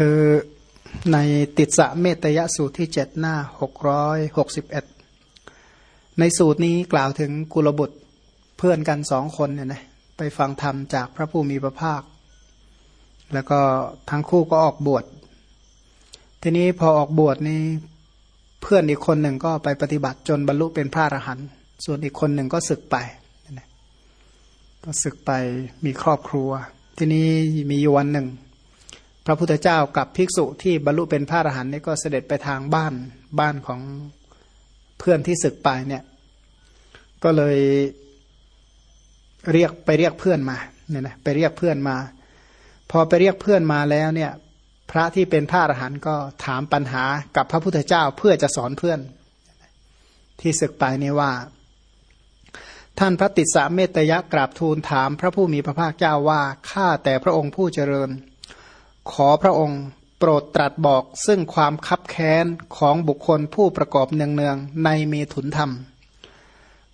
คือในติสะเมตยสูตรที่เจ็ดหน้าหกร้อยหกสิบเอ็ดในสูตรนี้กล่าวถึงกุลบุตรเพื่อนกันสองคนเนี่ยนะไปฟังธรรมจากพระผู้มีพระภาค แล้วก็ทั้งคู่ก็ออกบวชทีนี้พอออกบวชนี้เพื่อนอีกคนหนึ่งก็ไปปฏิบัติจนบรรลุเป็นพระอรหันต์ส่วนอีกคนหนึ่งก็ศึกไปก็ศึกไปมีครอบครัว ทีนี้มีอยู่วันหนึ่ง พระพุทธเจ้ากับภิกษุที่บรรลุเป็นพระอรหันต์นี่ก็เสด็จไปทางบ้านบ้านของเพื่อนที่ศึกไปเนี่ย ก็เลยเรียกไปเรียกเพื่อนมาเนี่ยนะไปเรียกเพื่อนมา พอไปเรียกเพื่อนมาแล้วเนี่ย พระที่เป็นพระอรหันต์ก็ถามปัญหากับพระพุทธเจ้าเพื่อจะสอนเพื่อน ที่ศึกไปนี่ว่า ท่านพระติสสะเมตยะกราบทูลถาม พระผู้มีพระภาคเจ้าว่าข้าแต่พระองค์ผู้เจริญ ขอพระองค์โปรดตรัสบอกซึ่งความคับแค้นของบุคคลผู้ประกอบเนืองๆในเมถุนธรรม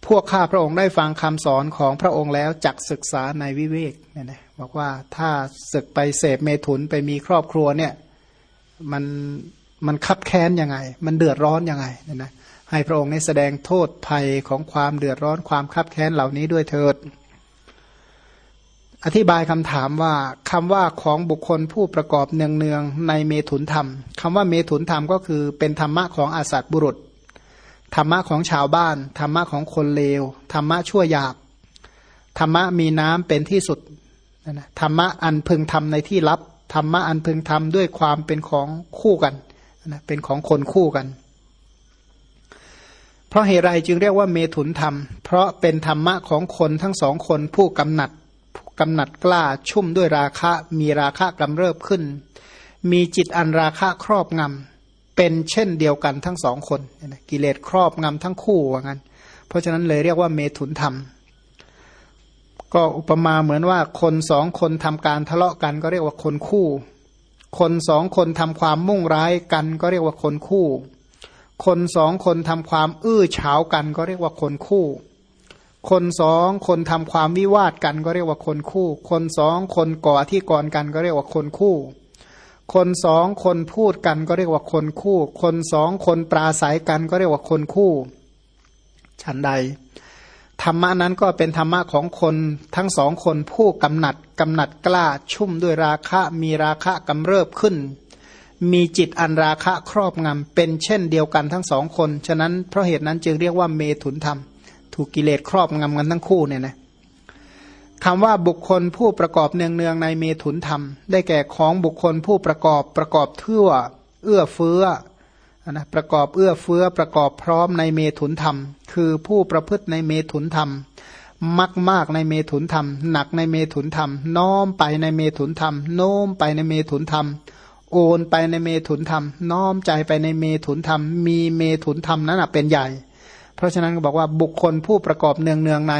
พวกข้าพระองค์ได้ฟังคำสอนของพระองค์แล้วจักศึกษาในวิเวกเนี่ยนะบอกว่าถ้าศึกไปเสพเมถุนไปมีครอบครัวเนี่ยมันมันคับแค้นยังไง มันเดือดร้อนยังไงเนี่ยนะให้พระองค์ได้แสดงโทษภัยของความเดือดร้อนความคับแค้นเหล่านี้ด้วยเถิด อธิบายคำถามว่าคำว่าของบุคคลผู้ประกอบเนืองๆในเมถุนธรรมคำว่าเมถุนธรรมก็คือเป็นธรรมะของอาสัตบุรุษ ธรรมะของชาวบ้าน ธรรมะของคนเลว ธรรมะชั่วหยาบ ธรรมะมีน้ำเป็นที่สุดธรรมะอันพึงทำในที่ลับ ธรรมะอันพึงทำด้วยความเป็นของคู่กันเป็นของคนคู่กัน เพราะเหตุไรจึงเรียกว่าเมถุนธรรม เพราะเป็นธรรมะของคนทั้งสองคนผู้กำหนัด กำหนัดกล้าชุ่มด้วยราคะ มีราคะกำเริบขึ้น มีจิตอันราคะครอบงำเป็นเช่นเดียวกันทั้งสองคนกิเลสครอบงำทั้งคู่ว่างั้น เพราะฉะนั้นเลยเรียกว่าเมถุนธรรม ก็อุปมาเหมือนว่าคนสองคนทำการทะเลาะกันก็เรียกว่าคนคู่ คนสองคนทำความมุ่งร้ายกันก็เรียกว่าคนคู่ คนสองคนทำความอื้อเฉากันก็เรียกว่าคนคู่ คนสองคนทำความวิวาทกันก็เรียกว่าคนคู่ คนสองคนก่อที่ก่อนกันก็เรียกว่าคนคู่ คนสองคนพูดกันก็เรียกว่าคนคู่ คนสองคนปราศัยกันก็เรียกว่าคนคู่ ฉันใด ธรรมะนั้นก็เป็นธรรมะของคนทั้งสองคนผู้กำหนัดกำหนัดกล้าชุ่มด้วยราคะมีราคะกำเริบขึ้น มีจิตอันราคะครอบงำเป็นเช่นเดียวกันทั้งสองคน ฉะนั้นเพราะเหตุนั้นจึงเรียกว่าเมถุนธรรม ถูกกิเลสครอบงำกันทั้งคู่เนี่ยนะคำว่าบุคคลผู้ประกอบเนืองๆในเมถุนธรรม ได้แก่ของบุคคลผู้ประกอบประกอบเทื่อเอื้อเฟื้อนะประกอบเอื้อเฟื้อประกอบพร้อมในเมถุนธรรม คือผู้ประพฤติในเมถุนธรรมมักมากในเมถุนธรรม หนักในเมถุนธรรม น้อมไปในเมถุนธรรม โน้มไปในเมถุนธรรม โอนไปในเมถุนธรรม น้อมใจไปในเมถุนธรรม มีเมถุนธรรมนั้นเป็นใหญ่ เพราะฉะนั้นก็บอกว่าบุคคลผู้ประกอบเนืองเนืองใน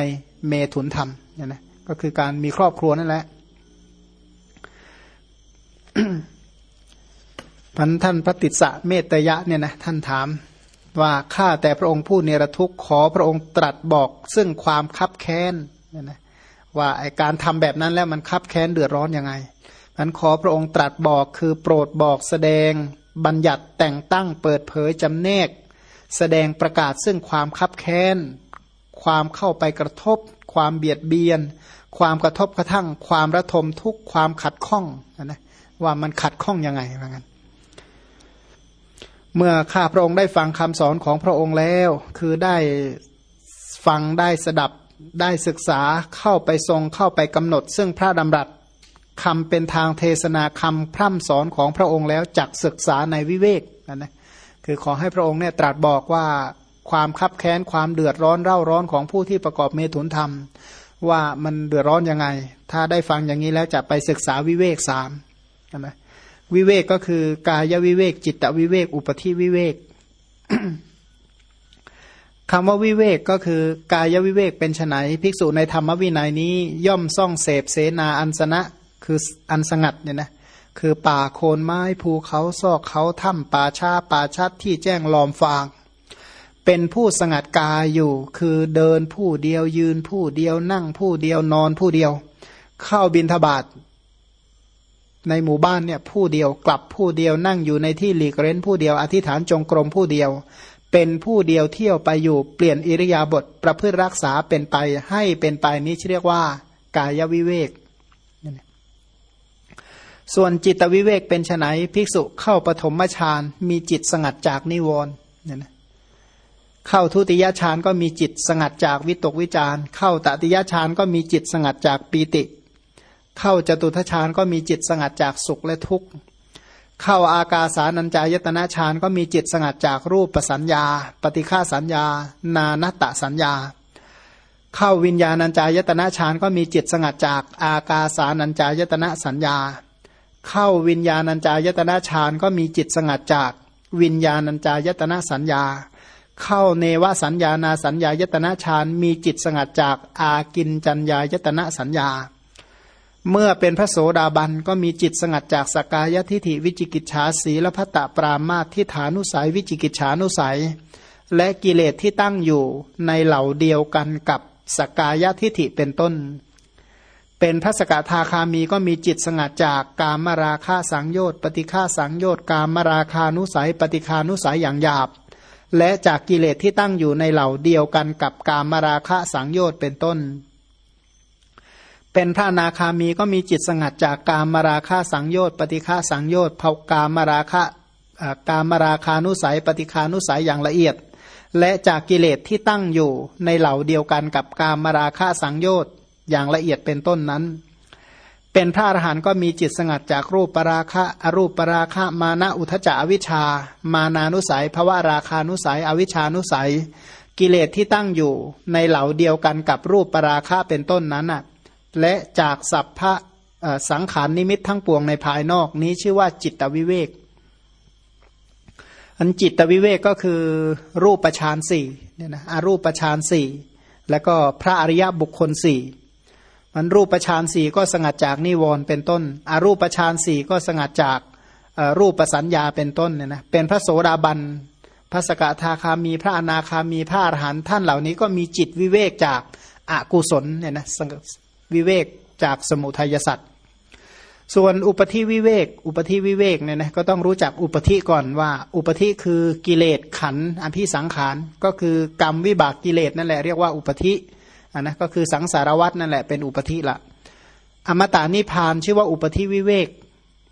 เมถุนธรรมเนี่ยนะก็คือการมีครอบครัวนั่นแหละพันท่านพระติสสะเมตยะเนี่ยนะท่านถามว่าข้าแต่พระองค์ผู้เนรทุกข์ขอพระองค์ตรัสบอก ซึ่งความคับแค้นเนี่ยนะว่าไอการทำแบบนั้นแล้วมันคับแค้นเดือดร้อนยังไงนั้นขอพระองค์ตรัสบอกคือโปรดบอกแสดงบัญญัติแต่งตั้งเปิดเผยจำแนก แสดงประกาศซึ่งความคับแค้น ความเข้าไปกระทบ ความเบียดเบียน ความกระทบกระทั่ง ความระทมทุกความขัดข้องนะว่ามันขัดข้องยังไงว่างั้นเมื่อข้าพระองค์ได้ฟังคำสอนของพระองค์แล้ว คือได้ฟังได้สดับได้ศึกษาเข้าไปทรงเข้าไปกำหนด ซึ่งพระดำรัสคำเป็นทางเทศนาคำพร่ำสอนของพระองค์แล้วจักศึกษาในวิเวกนะนะ คือขอให้พระองค์เนี่ยตรัสบอกว่าความคับแค้นความเดือดร้อนเร่าร้อนของผู้ที่ประกอบเมตุนธรรม ว่ามันเดือดร้อนยังไง ถ้าได้ฟังอย่างนี้แล้วจะไปศึกษาวิเวกสามนะวิเวกก็คือกายวิเวก จิตวิเวก อุปธิวิเวกคำว่าวิเวกก็คือกายวิเวกเป็นไนภิกษุในธรรมวินัยนี้ย่อมซ่องเสพเสนาอันสนะคืออันสงัดเนี่ยนะ คือป่าโคนไม้ภูเขาซอกเขาถ้ำป่าชาป่าชัดที่แจ้งลอมฟาง เป็นผู้สงัดกายอยู่ คือเดินผู้เดียวยืนผู้เดียวนั่งผู้เดียวนอนผู้เดียว เข้าบินทบาทในหมู่บ้านเนี่ยผู้เดียวกลับผู้เดียวนั่งอยู่ในที่หลีกเร้นผู้เดียวอธิษฐานจงกรมผู้เดียว เป็นผู้เดียวเที่ยวไปอยู่เปลี่ยนอิริยาบถประพฤติรักษาเป็นไปให้เป็นไปนี้เรียกว่ากายวิเวก ส่วนจิตวิเวกเป็นไนภิกษุเข้าปฐมฌานมีจิตสงัดจากนิวรณ์เนี่ยนะเข้าทุติยฌานก็มีจิตสงัดจากวิตกวิจารเข้าตติยฌานก็มีจิตสงัดจากปีติ เข้าจตุทฌานก็มีจิตสงัดจากสุขและทุกข์ เข้าอากาสานัญจายตนะฌานก็มีจิตสงัดจากรูปประสัญญา ปฏิฆาสัญญา นานัตตสัญญา เข้าวิญญาณัญจายตนะฌานก็มีจิตสงัดจากอากาสานัญจายตนะสัญญา เข้าวิญญาณัญจายตนะฌานก็มีจิตสงัดจากวิญญาณัญจายตนะสัญญา เข้าเนวสัญญานาสัญญายตนะฌานมีจิตสงัดจากอากินจัญญายตนะสัญญา เมื่อเป็นพระโสดาบันก็มีจิตสงัดจากสกายทิฐิวิจิกิจฉาสีและพัตตปรามาทิฐานุสัยวิจิกิจฉานุสัย และกิเลสที่ตั้งอยู่ในเหล่าเดียวกันกับสกายทิฐิเป็นต้น เป็นพระสกทาคามีก็มีจิตสงัดจากกามราคาสังโยชน์ปฏิฆาสังโยชน์กามราคานุสัย ปฏิคานุสัยอย่างหยาบ และจากกิเลสที่ตั้งอยู่ในเหล่าเดียวกันกับกามราคะสังโยชน์เป็นต้น เป็นพระนาคามีก็มีจิตสงัดจากกามราคาสังโยชน์ปฏิฆาสังโยชน์เผากามราคะกามราคานุสัย ปฏิคานุสัยอย่างละเอียด และจากกิเลสที่ตั้งอยู่ในเหล่าเดียวกันกับกามราคะสังโยชน์ อย่างละเอียดเป็นต้นนั้น เป็นพระอรหันต์ก็มีจิตสงัดจากรูปปราคะอรูปปราคะมานะอุทจาอวิชา มานานุสัยภวะราคานุสัย อวิชานุสัย กิเลสที่ตั้งอยู่ในเหล่าเดียวกันกับรูปปราคะเป็นต้นนั้นน่ะและจากสัพพะสังขารนิมิตทั้งปวงในภายนอกนี้ชื่อว่าจิตวิเวก อันจิตวิเวกก็คือรูปประชานสี่เนี่ยนะอารูปประชานสี่แล้วก็พระอริยบุคคลสี่ มันรูปฌานสี่ก็สงัดจากนิวรณ์เป็นต้นอรูปฌานสี่ก็สงัดจากรูปประสัญญาเป็นต้นเนี่ยนะเป็นพระโสดาบันพระสกทาคามีพระอนาคามีพระอรหันต์ท่านเหล่านี้ก็มีจิตวิเวกจากอากุศลเนี่ยนะวิเวกจากสมุทัยสัตว์ส่วนอุปธิวิเวก อุปธิวิเวกเนี่ยนะก็ต้องรู้จักอุปธิก่อนว่า อุปธิคือกิเลสขันอภิสังขารก็คือกรรมวิบากกิเลสนั่นแหละเรียกว่าอุปธิ อันนะก็คือสังสารวัตนั่นแหละเป็นอุปธิละอมตะนิพานชื่อว่าอุปธิวิเวก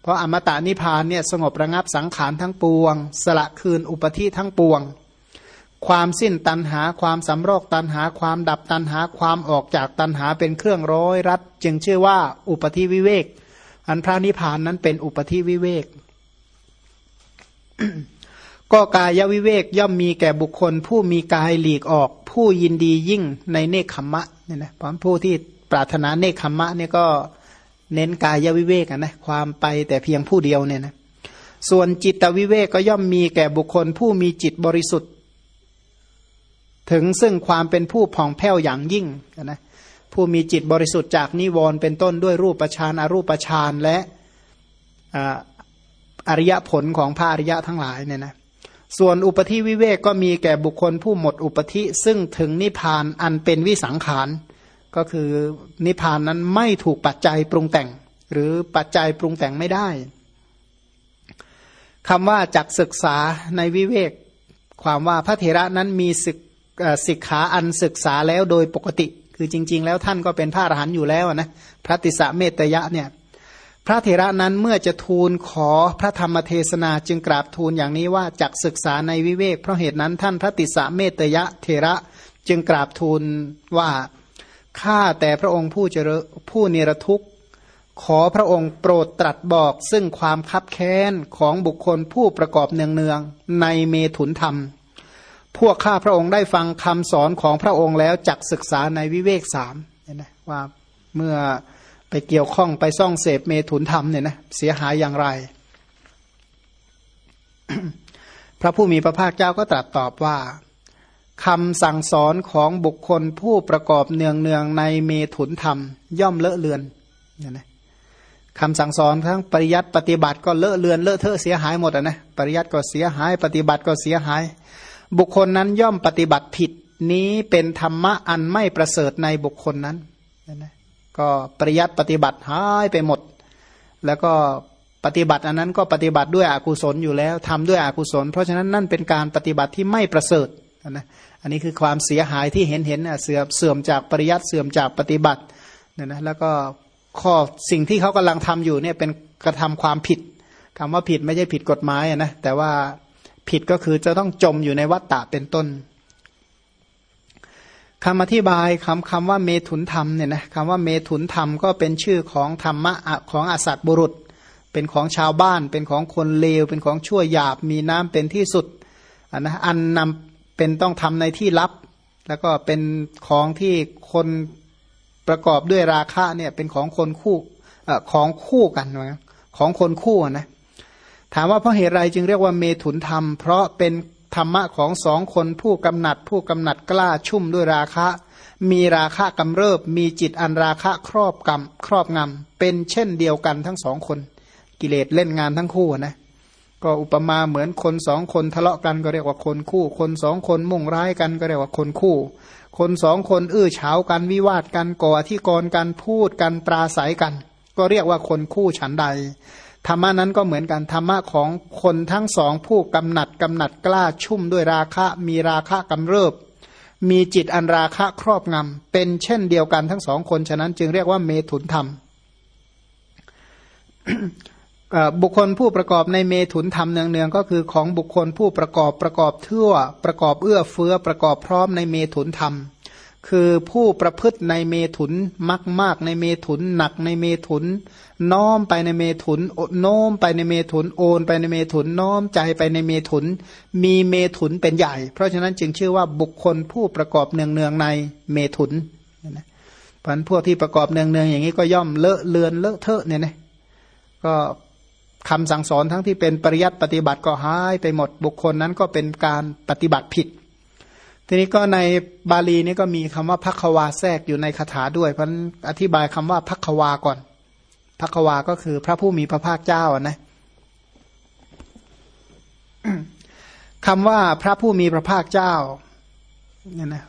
เพราะอมตะนิพานเนี่ยสงบระงับสังขารทั้งปวง สละคืนอุปธิทั้งปวง ความสิ้นตันหาความสำรอกตันหาความดับตันหาความออกจากตันหาเป็นเครื่องร้อยรัดจึงชื่อว่าอุปธิวิเวก อันพระนิพานนั้นเป็นอุปธิวิเวก ก็กายวิเวกย่อมมีแก่บุคคล ผู้มีกายหลีกออก ผู้ยินดียิ่งในเนคขมะเนี่ยนะเพราะผู้ที่ปรารถนาเนคขมะเนี่ยก็เน้นกายวิเวกนะความไปแต่เพียงผู้เดียวเนี่ยนะส่วนจิตวิเวกก็ย่อมมีแก่บุคคล ผู้มีจิตบริสุทธิ์ ถึงซึ่งความเป็นผู้ผ่องแผ้วอย่างยิ่งนะผู้มีจิตบริสุทธิ์จากนิวรณ์เป็นต้นด้วยรูปฌานอรูปฌานและอริยผลของพระอริยะทั้งหลายเนี่ยนะ ส่วนอุปธิวิเวกก็มีแก่บุคคลผู้หมดอุปธิซึ่งถึงนิพพานอันเป็นวิสังขาร ก็คือนิพพานนั้นไม่ถูกปัจจัยปรุงแต่ง หรือปัจจัยปรุงแต่งไม่ได้คำว่าจักศึกษาในวิเวก ความว่าพระเถระนั้นมีศึกศิกขาอันศึกษาแล้วโดยปกติ คือจริง ๆ แล้วท่านก็เป็นพระอรหันต์อยู่แล้วนะพระติสะเมตยะเนี่ย พระเถระนั้นเมื่อจะทูลขอพระธรรมเทศนาจึงกราบทูลอย่างนี้ว่าจักศึกษาในวิเวกเพราะเหตุนั้นท่านพระติสะเมตยะเถระจึงกราบทูลว่าข้าแต่พระองค์ผู้เจริญผู้เนรทุกข์ ขอพระองค์โปรดตรัสบอก ซึ่งความคับแค้นของบุคคลผู้ประกอบเนืองๆในเมถุนธรรม พวกข้าพระองค์ได้ฟังคำสอนของพระองค์แล้วจักศึกษาในวิเวกสามเห็นไหมว่าเมื่อ ไปเกี่ยวข้องไปซ่องเสพเมถุนธรรมเนี่ยนะเสียหายอย่างไร พระผู้มีพระภาคเจ้าก็ตรัสตอบว่าคำสั่งสอนของบุคคลผู้ประกอบเนืองเนืองในเมถุนธรรม ย่อมเลอะเลือนเนี่ยนะคำสั่งสอนทั้งปริยัติปฏิบัติก็เลอะเลือนเลอะเทอะเสียหายหมดอะนะปริยัติก็เสียหาย ปฏิบัติก็เสียหาย บุคคลนั้นย่อมปฏิบัติผิด นี้เป็นธรรมะอันไม่ประเสริฐในบุคคลนั้นนะ ก็ปริยัติปฏิบัติหายไปหมด แล้วก็ปฏิบัติอันนั้นก็ปฏิบัติด้วยอกุศลอยู่แล้วทำด้วยอกุศล เพราะฉะนั้นนั่นเป็นการปฏิบัติที่ไม่ประเสริฐนะอันนี้คือความเสียหายที่เห็นเห็นเสื่อมเสื่อมจากปริยัติเสื่อมจากปฏิบัติเนี่ยนะแล้วก็ข้อสิ่งที่เขากำลังทำอยู่เนี่ยเป็นกระทำความผิดคำว่าผิดไม่ใช่ผิดกฎหมายนะแต่ว่าผิดก็คือจะต้องจมอยู่ในวัฏฏะเป็นต้น คำอธิบายคำคำว่าเมถุนธรรมเนี่ยนะคำว่าเมถุนธรรมก็เป็นชื่อของธรรมะของอสัตบุรุษ เป็นของชาวบ้าน เป็นของคนเลว เป็นของชั่วหยาบ มีน้ำเป็นที่สุดอันนะอันนำเป็นต้องทำในที่ลับ แล้วก็เป็นของที่คนประกอบด้วยราคะเนี่ยเป็นของคนคู่ของคู่กันนะของคนคู่นะถามว่าเพราะเหตุไรจึงเรียกว่าเมถุนธรรม เพราะเป็น ธรรมะของสองคนผู้กำหนัด ผู้กำหนัดกล้าชุ่มด้วยราคะ มีราคะกำเริบ มีจิตอันราคะครอบกำครอบงำเป็นเช่นเดียวกันทั้งสองคน กิเลสเล่นงานทั้งคู่นะก็อุปมาเหมือนคนสองคนทะเลาะกันก็เรียกว่าคนคู่ คนสองคนมุ่งร้ายกันก็เรียกว่าคนคู่ คนสองคนอื้อเฉากันวิวาทกันก่อที่กรกันพูดกันปราศัยกัน ก็เรียกว่าคนคู่ฉันใด ธรรมะนั้นก็เหมือนกันธรรมะของคนทั้งสองผู้กำหนัดกำหนัดกล้าชุ่มด้วยราคะ มีราคะกำเริบ มีจิตอันราคะครอบงำเป็นเช่นเดียวกันทั้งสองคนฉะนั้นจึงเรียกว่าเมถุนธรรมบุคคลผู้ประกอบในเมถุนธรรมเนืองๆก็คือของบุคคลผู้ประกอบประกอบเทื่อประกอบเอื้อเฟื้อประกอบพร้อมในเมถุนธรรม คือผู้ประพฤติในเมถุนมากมากในเมถุนหนักในเมถุน น้อมไปในเมถุนโน้มไปในเมถุนโอนไปในเมถุนน้อมใจไปในเมถุน มีเมถุนเป็นใหญ่ เพราะฉะนั้นจึงชื่อว่าบุคคลผู้ประกอบเนืองเนืองในเมถุนนะพันพวกที่ประกอบเนืองเนืองอย่างนี้ก็ย่อมเลอะเลือนเลอะเทอะเนี่ยนะก็คำสั่งสอนทั้งที่เป็นปริยัติปฏิบัติก็หายไปหมดบุคคลนั้นก็เป็นการปฏิบัติผิด ทีนี้ก็ในบาลีนี่ก็มีคำว่าพักวาแทรกอยู่ในคาถาด้วยเพราะอธิบายคำว่าพักวาก่อนพักวาก็คือพระผู้มีพระภาคเจ้านะคำว่าพระผู้มีพระภาคเจ้าเนี่ยนะ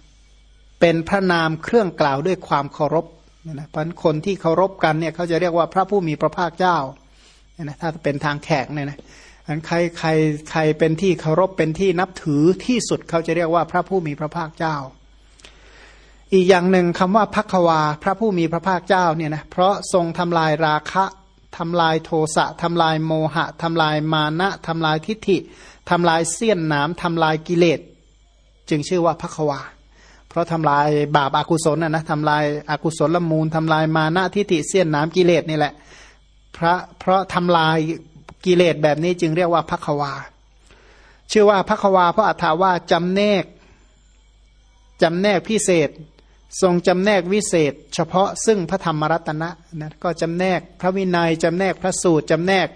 เป็นพระนามเครื่องกล่าวด้วยความเคารพเนี่ยนะเพราะคนที่เคารพกันเนี่ยเขาจะเรียกว่าพระผู้มีพระภาคเจ้าเนี่ยนะถ้าเป็นทางแขกเนี่ยนะ อันใครใครใครเป็นที่เคารพเป็นที่นับถือที่สุดเขาจะเรียกว่าพระผู้มีพระภาคเจ้า อีกอย่างหนึ่งคำว่าพักวาพระผู้มีพระภาคเจ้าเนี่ยนะเพราะทรงทำลายราคะทำลายโทสะทำลายโมหะทำลายมานะทำลายทิฏฐิทำลายเสี้ยนน้ำทำลายกิเลส จึงชื่อว่าพักวาเพราะทำลายบาปอากุศลนะนะทำลายอากุศลละมูลทำลายมานะทิฏฐิเสี้ยนน้ำกิเลสนี่แหละพระเพราะทำลาย กิเลสแบบนี้จึงเรียกว่าพักวา ชื่อว่าพักวา เพราะอัตถาว่าจำแนกจำแนกพิเศษ ทรงจำแนกวิเศษ เฉพาะซึ่งพระธรรมรัตนะนะก็จำแนกพระวินัยจำแนกพระสูตรจำแนก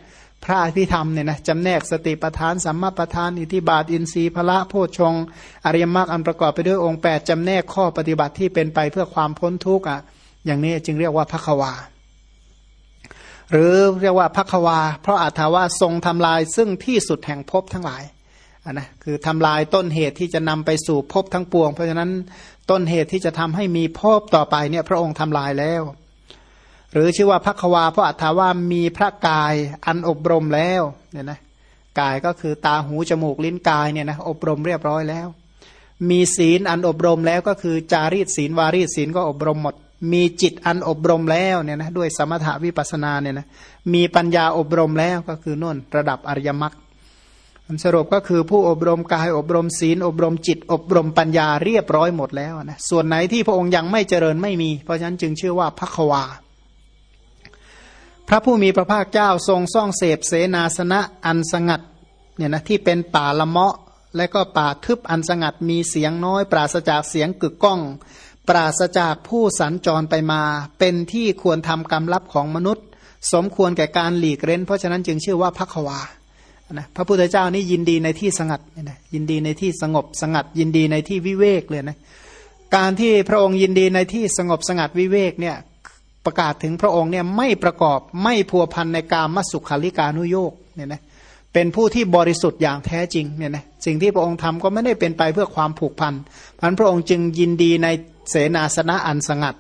พระอภิธรรมเนี่ยนะจำแนกสติปทานสัมมาปทาน อิทิบาทอินทรีย์พระโพชงอริยมรรคอันประกอบไปด้วยองค์ 8จำแนกข้อปฏิบัติที่เป็นไปเพื่อความพ้นทุกข์อะอย่างนี้จึงเรียกว่าพักวา หรือเรียกว่าพักวา เพราะอาถาว่าทรงทำลายซึ่งที่สุดแห่งภพทั้งหลายนนะคือทำลายต้นเหตุที่จะนำไปสู่ภพทั้งปวง เพราะฉะนั้นต้นเหตุที่จะทำให้มีภพต่อไปเนี่ยพระองค์ทำลายแล้ว หรือชื่อว่าพักวา เพราะอัตถาว่ามีพระกายอันอบรมแล้วเนี่ยนะกายก็คือตาหูจมูกลิ้นกายเนี่ยนะอบรมเรียบร้อยแล้ว มีศีลอันอบรมแล้วก็คือจารีตศีลวารีตศีลก็อบรมหมด มีจิตอันอบรมแล้วเนี่ยนะด้วยสมถาวิปัสนาเนี่ยนะมีปัญญาอบรมแล้วก็คือน่นระดับอริยมรรคสรุปก็คือผู้อบรมกายอบรมศีล อบรมจิต อบรมปัญญาเรียบร้อยหมดแล้วนะส่วนไหนที่พระองค์ยังไม่เจริญไม่มี เพราะฉะนั้นจึงชื่อว่าพักวา พระผู้มีพระภาคเจ้าทรงซ่องเสพเสนาสนะอันสงัดเนี่ยนะที่เป็นป่าละเมาะและก็ป่าทึบอันสงัดมีเสียงน้อย ปราศจากเสียงกึกก้อง ปราศจากผู้สัญจรไปมา เป็นที่ควรทำกรรมลับของมนุษย์ สมควรแก่การหลีกเร้น เพราะฉะนั้นจึงชื่อว่าพักวานะพระพุทธเจ้านี่ยินดีในที่สงัดนะยินดีในที่สงบสงัด ยินดีในที่วิเวกเลยนะการที่พระองค์ยินดีในที่สงบสงัดวิเวกเนี่ยประกาศถึงพระองค์เนี่ยไม่ประกอบไม่พัวพันในการมัสุขาลิกานุโยกเนี่ยนะเป็นผู้ที่บริสุทธิ์อย่างแท้จริงเนี่ยนะสิ่งที่พระองค์ทำก็ไม่ได้เป็นไปเพื่อความผูกพันพันพระองค์จึงยินดีใน เสนาสนะอันสงัด